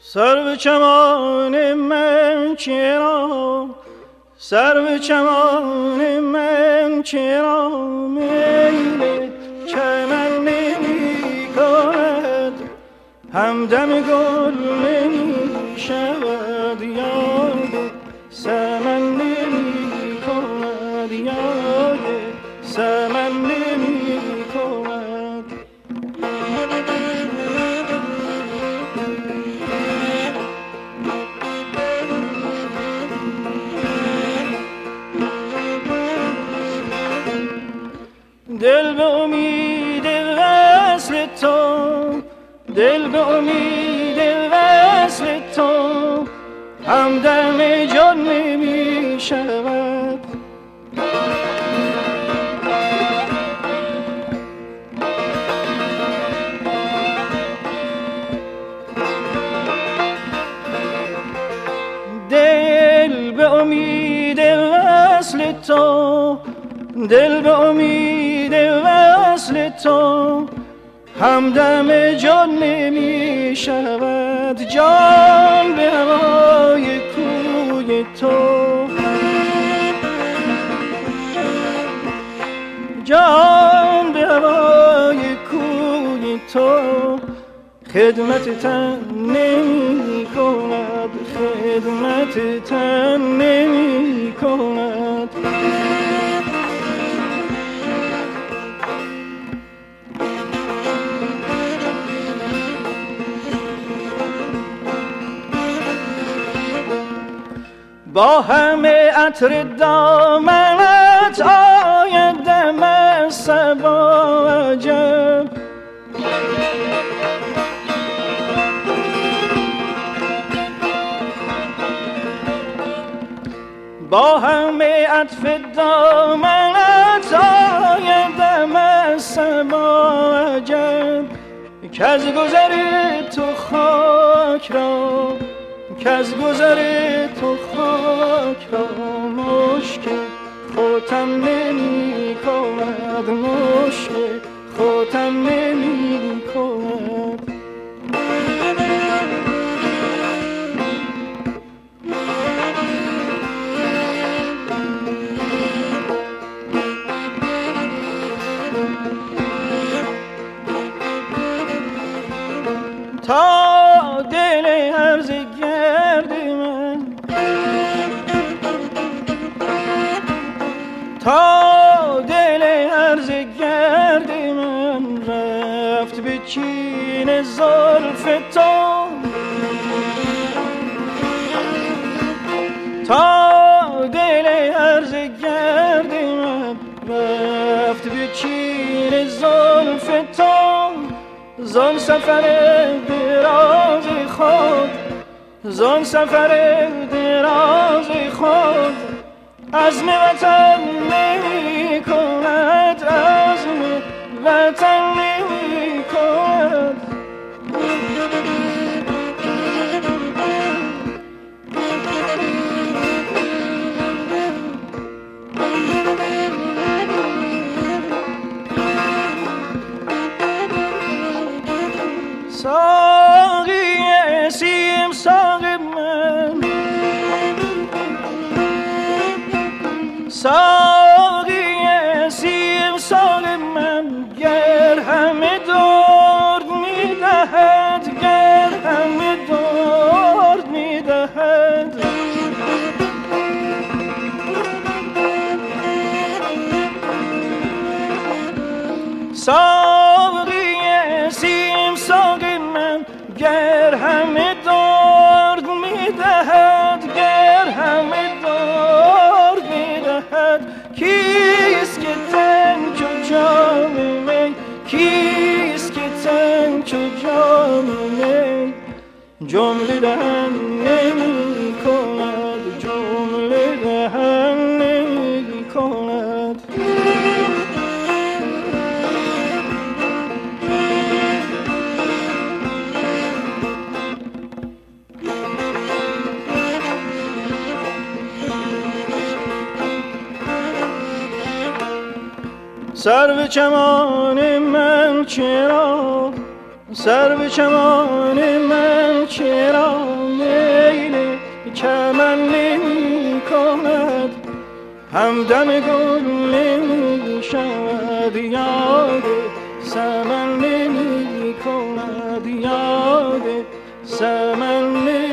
سر چمان من چرا سر چمان من چرا میل چمن نمی کند همدم گل نمی شود دل به امید وصل تو همدم جان نمی شود. دل به امید وصل تو دل به امید وصل تو همدم جان نمی شود جان به هوای کوی تو. جان به هوای کوی تو. خدمت تن نمی کند خدمت تن با همه عطر دامنت آید دم سبا عجب با همه عطف دامنت آید دم سبا عجب که از گذر تو خاک را که از گذر تو خاک را مشک خوتم نمی کند مشک خوتم نمی کند تا تا دل عرض گرد من رفت به چین زلف تو تا دل عرض گرد من رفت به چین زلف تو زان سفر دراز خود زان سفر دراز خود از وطن نمی کند از وطن نمی کند ساقی ساقی سیم ساق من گر همه درد می‌دهد گر همه درد می‌دهد. ساقی سیم ساق من گر جمله دهن نمی کند جمله دهن نمی کند سر به چمان من چرا سر به چمان من چرا میل چمن نمی کند همدم گل نمی شود یاد سمن نمی کند یاد سمن نمی